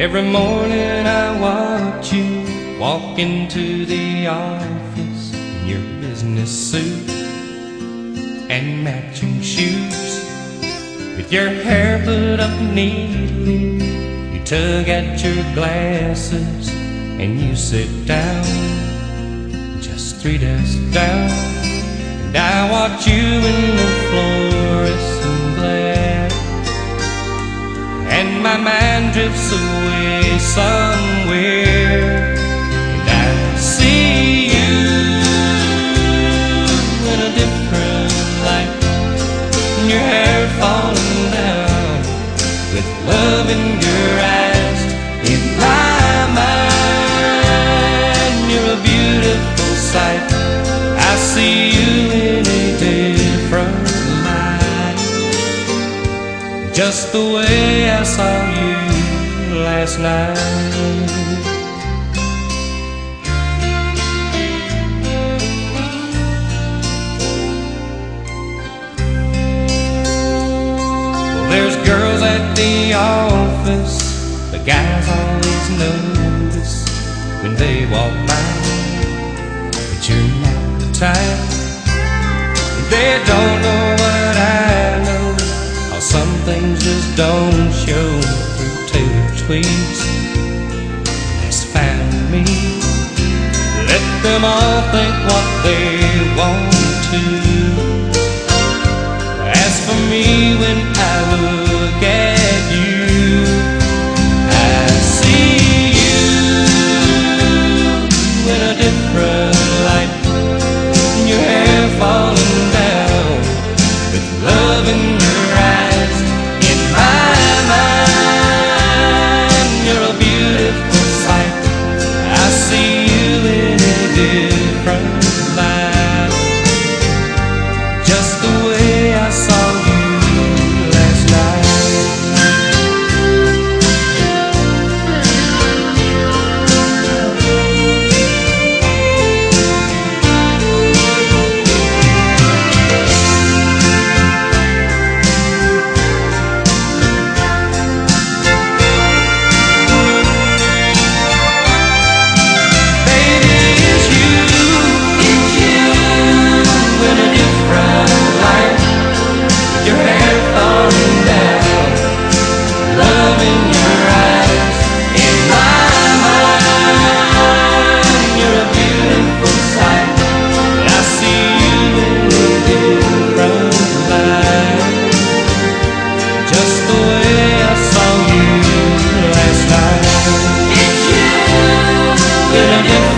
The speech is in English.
Every morning I watch you walk into the office in your business suit and matching shoes. With your hair put up neatly, you tug at your glasses and you sit down, just three desks down. And I watch you in the drifts away somewhere. And I see you in a different light, your hair falling down with love in your eyes. In my mind, you're a beautiful sight. I see you in a different light, just the way I saw you last night. Well, there's girls at the office, the guys always notice when they walk by. But you're not the type. They don't know what I know. How some things just don't show Fine with me. Let them all think what they want to. As for me, when I look at good